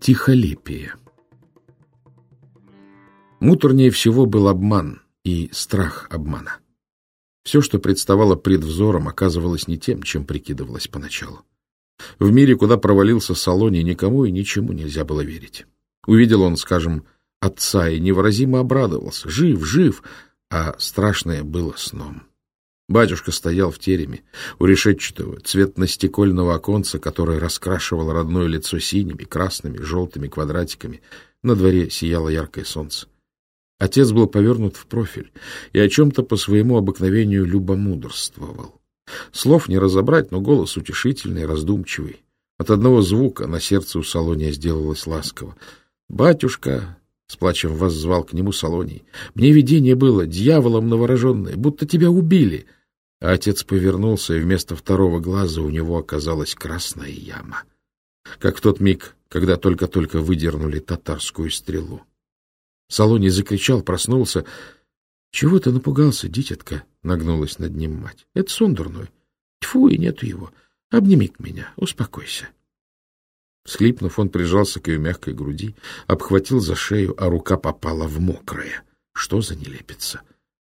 Тихолепие Муторнее всего был обман и страх обмана. Все, что представало пред взором, оказывалось не тем, чем прикидывалось поначалу. В мире, куда провалился Салоний, никому и ничему нельзя было верить. Увидел он, скажем, отца и невыразимо обрадовался. Жив, жив, а страшное было сном. Батюшка стоял в тереме у решетчатого цветно-стекольного оконца, которое раскрашивало родное лицо синими, красными, желтыми квадратиками. На дворе сияло яркое солнце. Отец был повернут в профиль и о чем-то по своему обыкновению любомудрствовал. Слов не разобрать, но голос утешительный, раздумчивый. От одного звука на сердце у Салония сделалось ласково. «Батюшка!» — с плачем воззвал к нему Салоний. «Мне видение было, дьяволом новороженное, будто тебя убили!» А отец повернулся, и вместо второго глаза у него оказалась красная яма. Как в тот миг, когда только-только выдернули татарскую стрелу. Салоний закричал, проснулся. — Чего ты напугался, дитятка? — нагнулась над ним мать. — Это сон дурной. Тьфу, и нету его. обними меня, успокойся. Схлипнув, он прижался к ее мягкой груди, обхватил за шею, а рука попала в мокрое. Что за нелепица?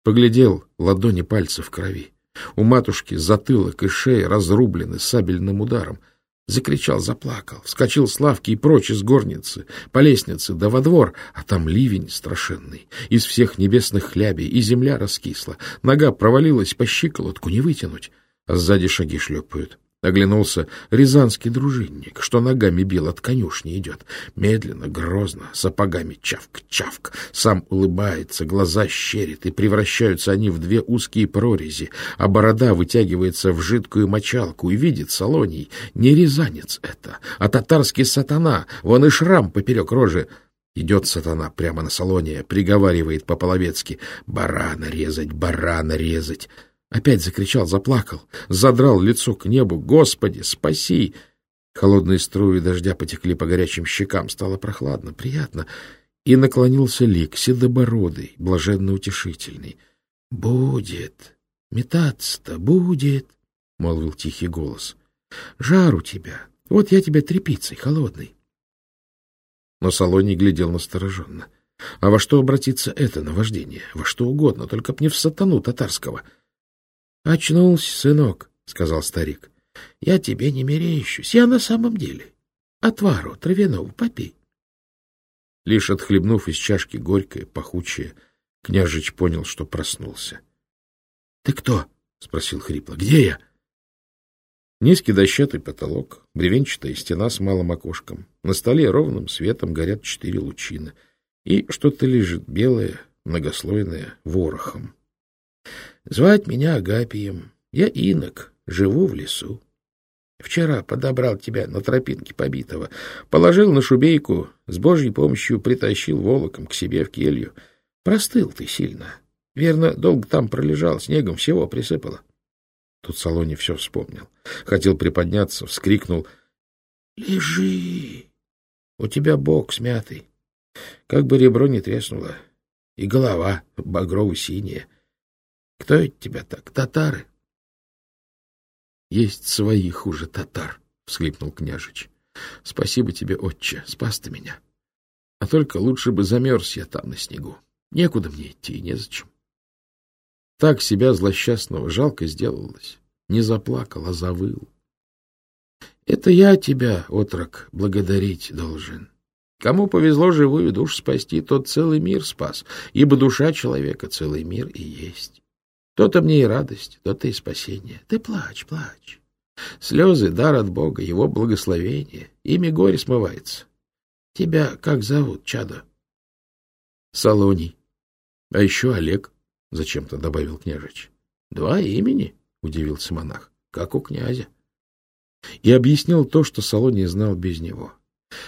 Поглядел, ладони пальцев в крови. У матушки затылок и шея разрублены сабельным ударом. Закричал, заплакал, вскочил с лавки и прочь из горницы, по лестнице, да во двор, а там ливень страшенный. Из всех небесных хлябей и земля раскисла, нога провалилась по щиколотку, не вытянуть, а сзади шаги шлепают. Оглянулся рязанский дружинник, что ногами бил от конюшни идет. Медленно, грозно, сапогами чавк-чавк. Сам улыбается, глаза щерит, и превращаются они в две узкие прорези, а борода вытягивается в жидкую мочалку, и видит Солоний. Не рязанец это, а татарский сатана, вон и шрам поперек рожи. Идет сатана прямо на Солония, приговаривает по-половецки «барана резать, барана резать». Опять закричал, заплакал, задрал лицо к небу. «Господи, спаси!» Холодные струи дождя потекли по горячим щекам. Стало прохладно, приятно. И наклонился лик, седобородый, блаженно-утешительный. «Будет! Метаться-то будет!» — молвил тихий голос. «Жар у тебя! Вот я тебя тряпицей, холодный!» Но Салоний глядел настороженно. А во что обратиться это наваждение? Во что угодно, только б не в сатану татарского —— Очнулся, сынок, — сказал старик. — Я тебе не мерещусь. Я на самом деле. Отвару травяного попей. Лишь отхлебнув из чашки горькое, пахучее, княжич понял, что проснулся. — Ты кто? — спросил хрипло. — Где я? Низкий дощатый потолок, бревенчатая стена с малым окошком. На столе ровным светом горят четыре лучины. И что-то лежит белое, многослойное, ворохом. Звать меня Агапием. Я инок, живу в лесу. Вчера подобрал тебя на тропинке побитого, положил на шубейку, с Божьей помощью притащил волоком к себе в келью. Простыл ты сильно. Верно, долго там пролежал, снегом всего присыпало. Тут Салоне все вспомнил. Хотел приподняться, вскрикнул. — Лежи! У тебя бок смятый. Как бы ребро не треснуло. И голова багрово-синяя. Кто это тебя так? Татары? — Есть свои хуже татар, — всхлипнул княжич. — Спасибо тебе, отче, спас ты меня. А только лучше бы замерз я там на снегу. Некуда мне идти и незачем. Так себя злосчастного жалко сделалось. Не заплакал, а завыл. Это я тебя, отрок, благодарить должен. Кому повезло живую душу спасти, тот целый мир спас, ибо душа человека целый мир и есть. То-то мне и радость, то-то и спасение. Ты плачь, плачь. Слезы — дар от Бога, его благословение. Ими горе смывается. Тебя как зовут, чадо? Салоний. А еще Олег, — зачем-то добавил княжич. Два имени, — удивился монах, — как у князя. И объяснил то, что Салоний знал без него.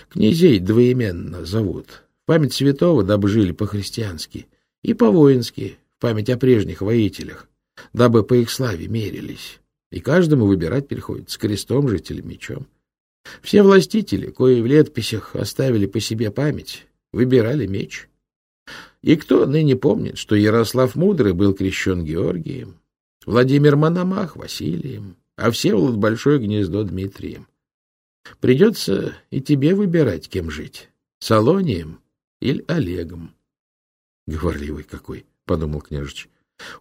Князей двоеменно зовут. Память святого, дабы жили по-христиански, и по-воински, память о прежних воителях, дабы по их славе мерились, и каждому выбирать приходится, крестом жить или мечом. Все властители, кои в летописях оставили по себе память, выбирали меч. И кто ныне помнит, что Ярослав Мудрый был крещен Георгием, Владимир Мономах — Василием, а Всеволод Большое Гнездо — Дмитрием? Придется и тебе выбирать, кем жить — Салонием или Олегом. — Говорливый какой, — подумал княжич.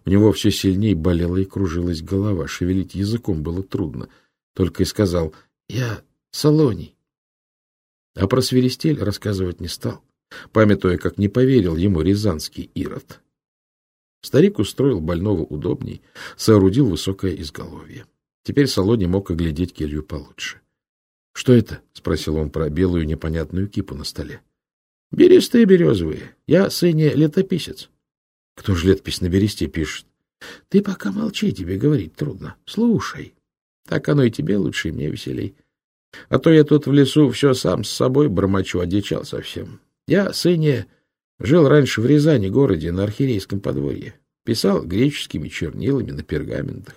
У него все сильнее болела и кружилась голова, шевелить языком было трудно. Только и сказал «Я Салоний». А про свиристель рассказывать не стал, памятуя, как не поверил ему рязанский Ирод. Старик устроил больного удобней, соорудил высокое изголовье. Теперь Салоний мог оглядеть келью получше. — Что это? — спросил он про белую непонятную кипу на столе. — Бересты березовые. Я сыне летописец. — Кто же летопись на бересте пишет? — Ты пока молчи, тебе говорить трудно. Слушай. Так оно и тебе лучше, и мне веселей. А то я тут в лесу все сам с собой бормочу, одичал совсем. Я, сыне, жил раньше в Рязани, городе, на архирейском подворье. Писал греческими чернилами на пергаментах.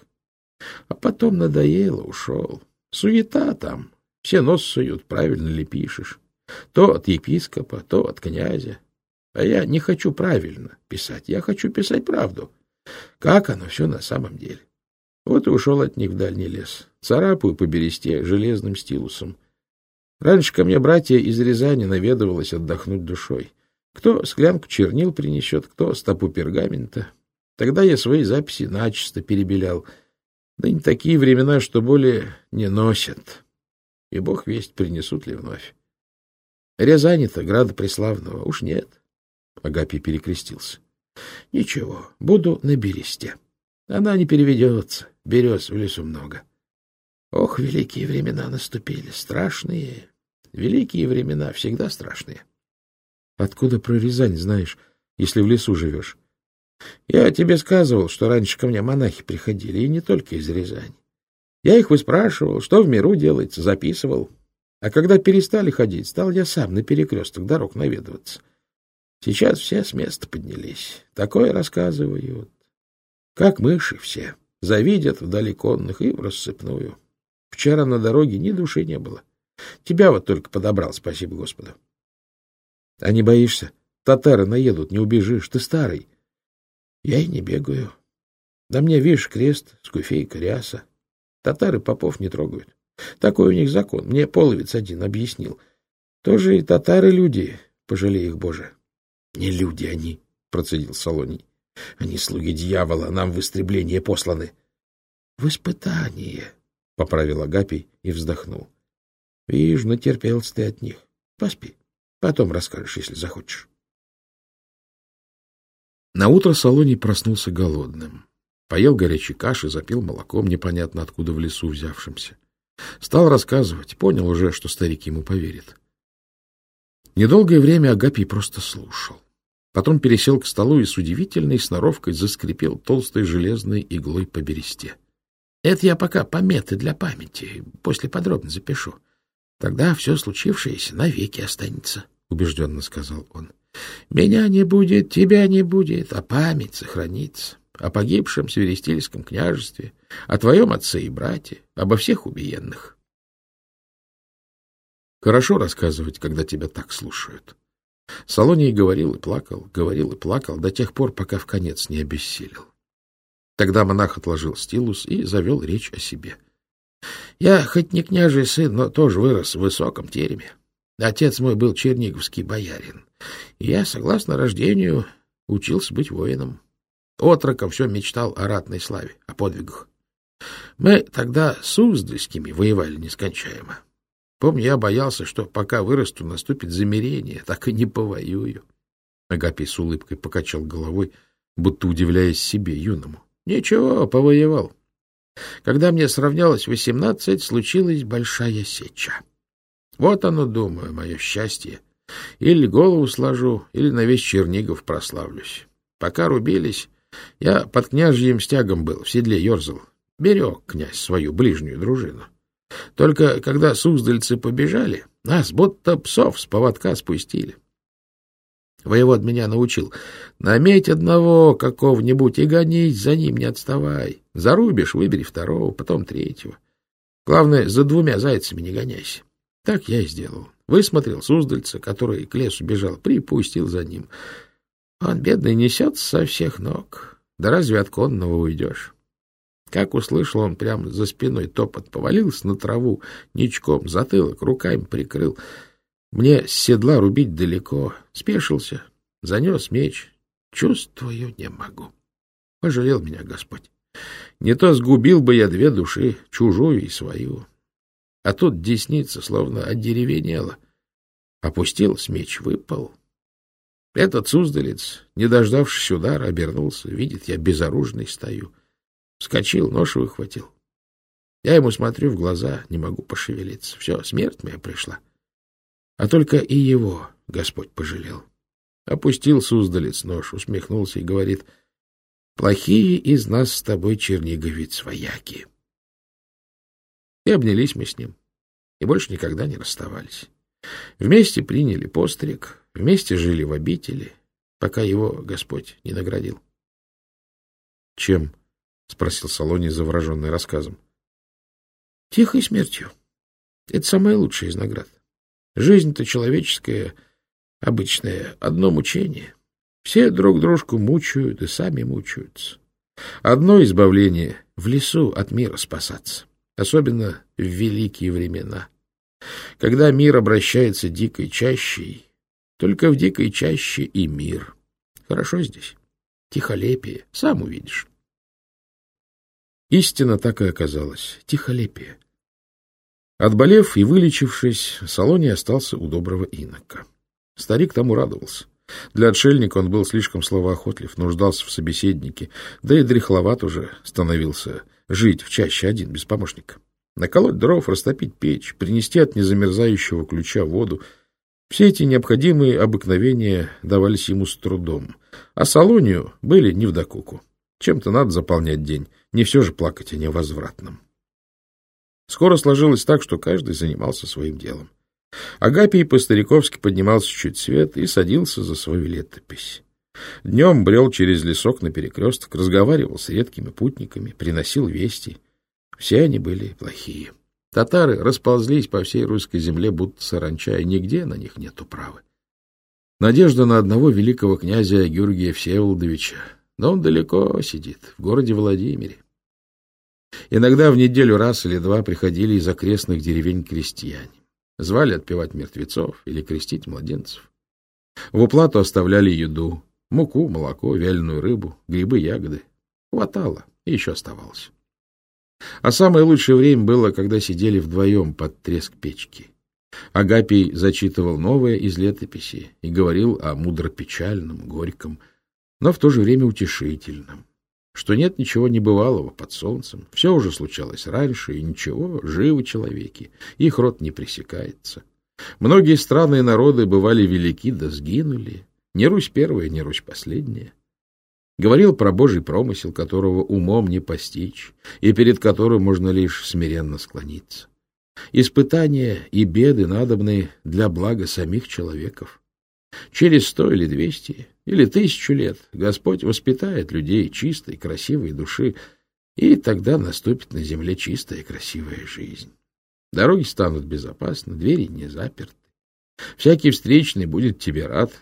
А потом надоело, ушел. Суета там. Все нос суют, правильно ли пишешь. То от епископа, то от князя. А я не хочу правильно писать, я хочу писать правду. Как оно все на самом деле. Вот и ушел от них в дальний лес. Царапаю по бересте железным стилусом. Раньше ко мне братья из Рязани наведывалось отдохнуть душой. Кто склянку чернил принесет, кто стопу пергамента. Тогда я свои записи начисто перебелял. Да не такие времена, что более не носят. И бог весть, принесут ли вновь. Рязани-то, града преславного, уж нет. Агапий перекрестился. — Ничего, буду на бересте. Она не переведется, берез в лесу много. Ох, великие времена наступили, страшные. Великие времена всегда страшные. Откуда про Рязань знаешь, если в лесу живешь? Я тебе сказывал, что раньше ко мне монахи приходили, и не только из Рязани. Я их выспрашивал, что в миру делается, записывал. А когда перестали ходить, стал я сам на перекресток дорог наведываться. Сейчас все с места поднялись. Такое рассказывают. Как мыши все. Завидят вдали конных и в рассыпную. Вчера на дороге ни души не было. Тебя вот только подобрал, спасибо Господу. А не боишься? Татары наедут, не убежишь. Ты старый. Я и не бегаю. Да мне, видишь, крест, скуфейка, ряса. Татары попов не трогают. Такой у них закон. Мне половец один объяснил. Тоже и татары люди, пожалей их, Боже. — Не люди они, — процедил Солоний. — Они слуги дьявола, нам в истребление посланы. — В испытание, — поправил Агапий и вздохнул. — Вижу, натерпелся ты от них. Поспи. Потом расскажешь, если захочешь. Наутро Солоний проснулся голодным. Поел горячей каши, запил молоком, непонятно откуда в лесу взявшимся. Стал рассказывать, понял уже, что старик ему поверит. Недолгое время Агапий просто слушал. Потом пересел к столу и с удивительной сноровкой заскрипел толстой железной иглой по бересте. — Это я пока пометы для памяти, после подробно запишу. Тогда все случившееся навеки останется, — убежденно сказал он. — Меня не будет, тебя не будет, а память сохранится о погибшем Сверестильском княжестве, о твоем отце и брате, обо всех убиенных. Хорошо рассказывать, когда тебя так слушают. Солоний говорил и плакал, говорил и плакал до тех пор, пока в конец не обессилел. Тогда монах отложил стилус и завел речь о себе. — Я хоть не княжий сын, но тоже вырос в высоком тереме. Отец мой был черниговский боярин, я, согласно рождению, учился быть воином. Отроком все мечтал о ратной славе, о подвигах. Мы тогда с Уздальскими воевали нескончаемо. Помню, я боялся, что пока вырасту, наступит замерение, так и не повоюю. Агапий с улыбкой покачал головой, будто удивляясь себе, юному. Ничего, повоевал. Когда мне сравнялось восемнадцать, случилась большая сеча. Вот оно, думаю, мое счастье. Или голову сложу, или на весь Чернигов прославлюсь. Пока рубились, я под княжьим стягом был, в седле ерзал. Берег князь свою ближнюю дружину. Только когда суздальцы побежали, нас будто псов с поводка спустили. Воевод меня научил. Наметь одного какого-нибудь и гонись, за ним не отставай. Зарубишь, выбери второго, потом третьего. Главное, за двумя зайцами не гоняйся. Так я и сделал. Высмотрел Суздальца, который к лесу бежал, припустил за ним. Он, бедный, несется со всех ног. Да разве от конного уйдешь? Как услышал он прямо за спиной топот, повалился на траву, ничком, затылок, руками прикрыл. Мне с седла рубить далеко. Спешился, занес меч. Чувствую, не могу. Пожалел меня Господь. Не то сгубил бы я две души, чужую и свою. А тут десница словно одеревенела. Опустилась, меч выпал. Этот суздалец, не дождавшись удара, обернулся. Видит, я безоружный стою. Вскочил, нож выхватил. Я ему смотрю в глаза, не могу пошевелиться. Все, смерть моя пришла. А только и его Господь пожалел. Опустил суздалец нож, усмехнулся и говорит, «Плохие из нас с тобой, черниговец, вояки». И обнялись мы с ним, и больше никогда не расставались. Вместе приняли постриг, вместе жили в обители, пока его Господь не наградил. — Чем? — спросил Салоний, завороженный рассказом. — Тихой смертью. Это самое лучшее из наград. Жизнь-то человеческая, обычная, одно мучение. Все друг дружку мучают и сами мучаются. Одно избавление — в лесу от мира спасаться, особенно в великие времена. Когда мир обращается дикой чащей, только в дикой чаще и мир. Хорошо здесь. Тихолепие, сам увидишь. Истина так и оказалась. Тихолепие. Отболев и вылечившись, Салоний остался у доброго инока. Старик тому радовался. Для отшельника он был слишком словоохотлив, нуждался в собеседнике, да и дряхловат уже становился жить в чаще один, без помощника. Наколоть дров, растопить печь, принести от незамерзающего ключа воду — все эти необходимые обыкновения давались ему с трудом, а Салонию были не в докуку. Чем-то надо заполнять день, не все же плакать о невозвратном. Скоро сложилось так, что каждый занимался своим делом. Агапий по-стариковски поднимался чуть свет и садился за свою летопись. Днем брел через лесок на перекресток, разговаривал с редкими путниками, приносил вести. Все они были плохие. Татары расползлись по всей русской земле, будто саранча, и нигде на них нет управы. Надежда на одного великого князя Георгия Всеволодовича, но он далеко сидит, в городе Владимире. Иногда в неделю раз или два приходили из окрестных деревень крестьяне. Звали отпевать мертвецов или крестить младенцев. В уплату оставляли еду, муку, молоко, вяленую рыбу, грибы, ягоды. Хватало и еще оставалось. А самое лучшее время было, когда сидели вдвоем под треск печки. Агапий зачитывал новое из летописи и говорил о мудро-печальном, горьком, но в то же время утешительном, что нет ничего небывалого под солнцем, все уже случалось раньше, и ничего, живы человеки, их род не пресекается. Многие страны и народы бывали велики да сгинули, не Русь первая, не Русь последняя. Говорил про Божий промысел, которого умом не постичь, и перед которым можно лишь смиренно склониться. Испытания и беды надобны для блага самих человеков. Через сто или двести, или тысячу лет Господь воспитает людей чистой, красивой души, и тогда наступит на земле чистая и красивая жизнь. Дороги станут безопасны, двери не заперты. Всякий встречный будет тебе рад,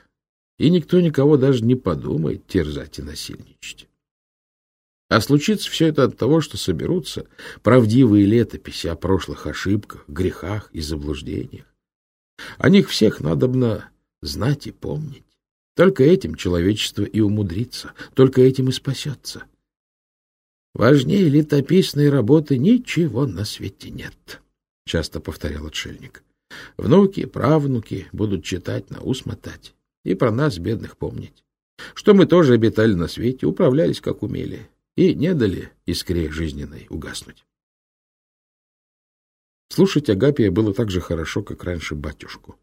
и никто никого даже не подумает терзать и насильничать. А случится все это от того, что соберутся правдивые летописи о прошлых ошибках, грехах и заблуждениях. О них всех надобно знать и помнить. Только этим человечество и умудрится, только этим и спасется. Важнее летописной работы ничего на свете нет, — часто повторял отшельник. Внуки, правнуки будут читать, на ус мотать и про нас, бедных, помнить. Что мы тоже обитали на свете, управлялись как умели, и не дали искре жизненной угаснуть. Слушать Агапия было так же хорошо, как раньше батюшку.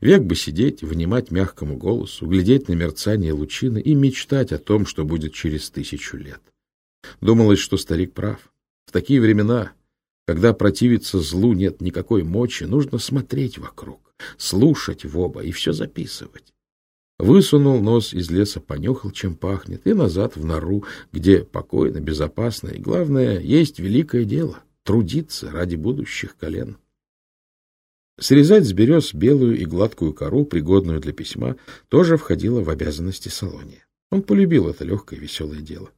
Век бы сидеть, внимать мягкому голосу, глядеть на мерцание лучины и мечтать о том, что будет через тысячу лет. Думалось, что старик прав. В такие времена, когда противиться злу нет никакой мочи, нужно смотреть вокруг, слушать в оба и все записывать. Высунул нос из леса, понюхал, чем пахнет, и назад в нору, где покойно, безопасно, и, главное, есть великое дело — трудиться ради будущих колен. Срезать с берез белую и гладкую кору, пригодную для письма, тоже входило в обязанности Салония. Он полюбил это легкое веселое дело.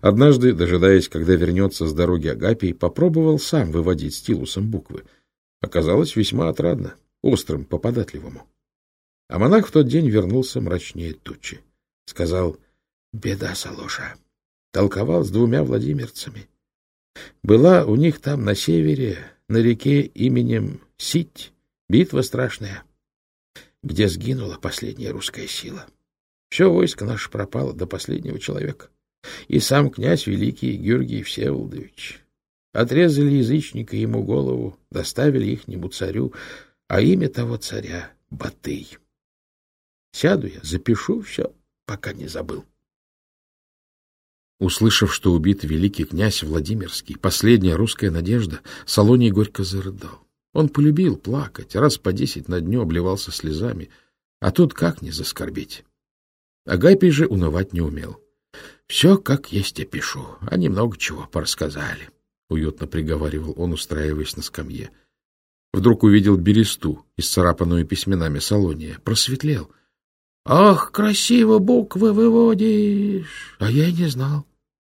Однажды, дожидаясь, когда вернется с дороги Агапий, попробовал сам выводить стилусом буквы. Оказалось весьма отрадно, острым по податливому. А монах в тот день вернулся мрачнее тучи. Сказал, беда, Салоша. Толковал с двумя владимирцами. Была у них там на севере, на реке именем Сить, битва страшная, где сгинула последняя русская сила. Все войско наше пропало до последнего человека. И сам князь великий Георгий Всеволодович. Отрезали язычника ему голову, доставили ихнему царю, а имя того царя — Батый. Сяду я, запишу все, пока не забыл. Услышав, что убит великий князь Владимирский, последняя русская надежда, Солоний горько зарыдал. Он полюбил плакать, раз по десять на дню обливался слезами, а тут как не заскорбить. Агапий же унывать не умел. Все, как есть, я пишу, а немного чего порассказали, — уютно приговаривал он, устраиваясь на скамье. Вдруг увидел бересту, исцарапанную письменами Солония, просветлел. — Ах, красиво буквы выводишь! А я и не знал.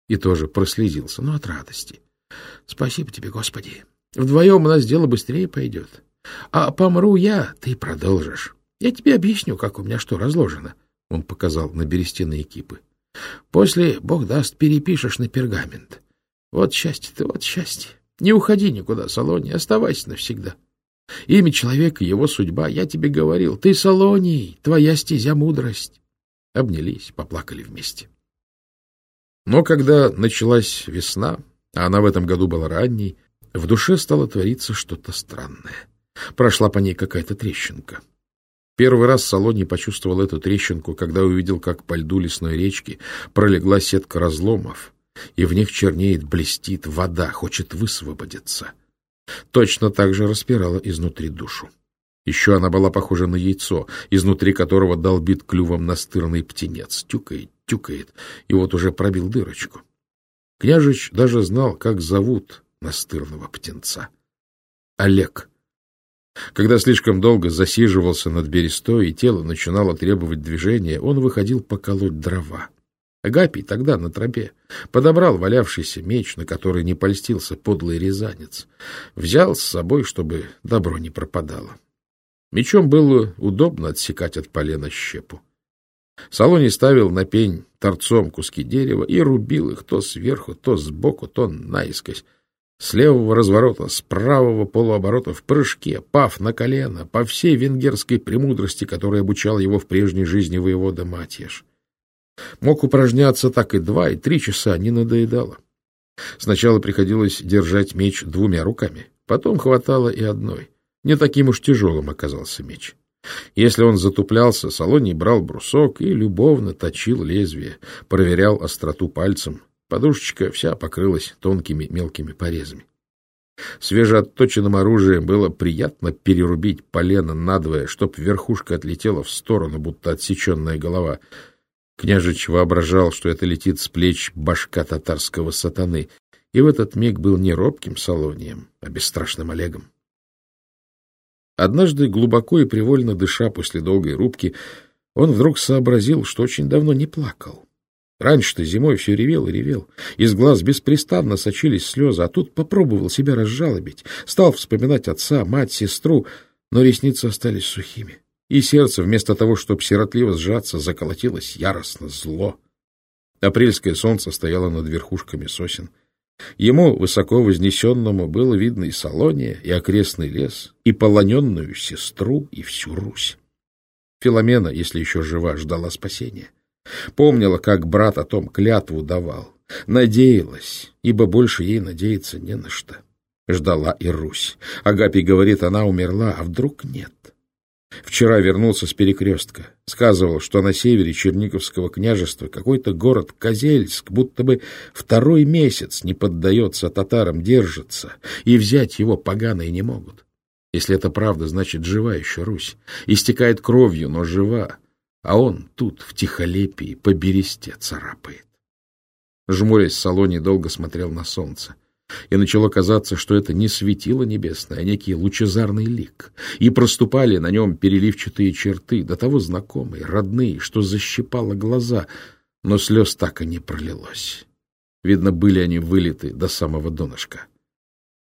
И тоже прослезился, но от радости. — Спасибо тебе, Господи! Вдвоем у нас дело быстрее пойдет. А помру я, ты продолжишь. Я тебе объясню, как у меня что разложено. Он показал на берестяные кипы. После, Бог даст, перепишешь на пергамент. Вот счастье ты, вот счастье. Не уходи никуда, Солоний, оставайся навсегда. Имя человека, его судьба, я тебе говорил. Ты, Солоний, твоя стезя мудрость. Обнялись, поплакали вместе. Но когда началась весна, а она в этом году была ранней, в душе стало твориться что-то странное. Прошла по ней какая-то трещинка. Первый раз Солоний почувствовал эту трещинку, когда увидел, как по льду лесной речки пролегла сетка разломов, и в них чернеет, блестит вода, хочет высвободиться. Точно так же распирала изнутри душу. Еще она была похожа на яйцо, изнутри которого долбит клювом настырный птенец. Тюкает, тюкает, и вот уже пробил дырочку. Княжич даже знал, как зовут настырного птенца. Олег. Когда слишком долго засиживался над берестой, и тело начинало требовать движения, он выходил поколоть дрова. Агапий тогда на тропе подобрал валявшийся меч, на который не польстился подлый рязанец. Взял с собой, чтобы добро не пропадало. Мечом было удобно отсекать от полена щепу. Салони ставил на пень торцом куски дерева и рубил их то сверху, то сбоку, то наискось. С левого разворота, с правого полуоборота в прыжке, пав на колено, по всей венгерской премудрости, которая обучал его в прежней жизни воевода Матьеш. Мог упражняться так и два, и три часа, не надоедало. Сначала приходилось держать меч двумя руками, потом хватало и одной. Не таким уж тяжелым оказался меч. Если он затуплялся, Солоний брал брусок и любовно точил лезвие, проверял остроту пальцем, Подушечка вся покрылась тонкими мелкими порезами. Свежеотточенным оружием было приятно перерубить полено надвое, чтоб верхушка отлетела в сторону, будто отсеченная голова. Княжич воображал, что это летит с плеч башка татарского сатаны, и в этот миг был не робким Солонием, а бесстрашным Олегом. Однажды, глубоко и привольно дыша после долгой рубки, он вдруг сообразил, что очень давно не плакал. Раньше-то зимой все ревел и ревел. Из глаз беспрестанно сочились слезы, а тут попробовал себя разжалобить. Стал вспоминать отца, мать, сестру, но ресницы остались сухими. И сердце, вместо того, чтобы сиротливо сжаться, заколотилось яростно, зло. Апрельское солнце стояло над верхушками сосен. Ему, высоко вознесенному, было видно и Салония, и окрестный лес, и полоненную сестру, и всю Русь. Филомена, если еще жива, ждала спасения. Помнила, как брат о том клятву давал. Надеялась, ибо больше ей надеяться не на что. Ждала и Русь. Агапий говорит, она умерла, а вдруг нет. Вчера вернулся с перекрестка. Сказывал, что на севере Черниговского княжества какой-то город Козельск будто бы второй месяц не поддается татарам, держится, и взять его поганые не могут. Если это правда, значит, жива еще Русь. Истекает кровью, но жива а он тут, в тихолепии, по бересте царапает. Жмурясь, Салоний долго смотрел на солнце, и начало казаться, что это не светило небесное, а некий лучезарный лик, и проступали на нем переливчатые черты, до того знакомые, родные, что защипало глаза, но слез так и не пролилось. Видно, были они вылиты до самого донышка.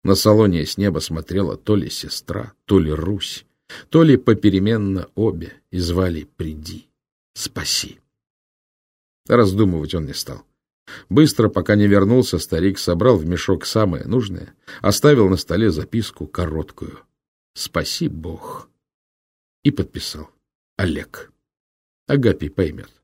На салоне с неба смотрела то ли сестра, то ли Русь, то ли попеременно обе и звали «Приди, спаси». Раздумывать он не стал. Быстро, пока не вернулся, старик собрал в мешок самое нужное, оставил на столе записку короткую «Спаси Бог» и подписал «Олег». Агапий поймет.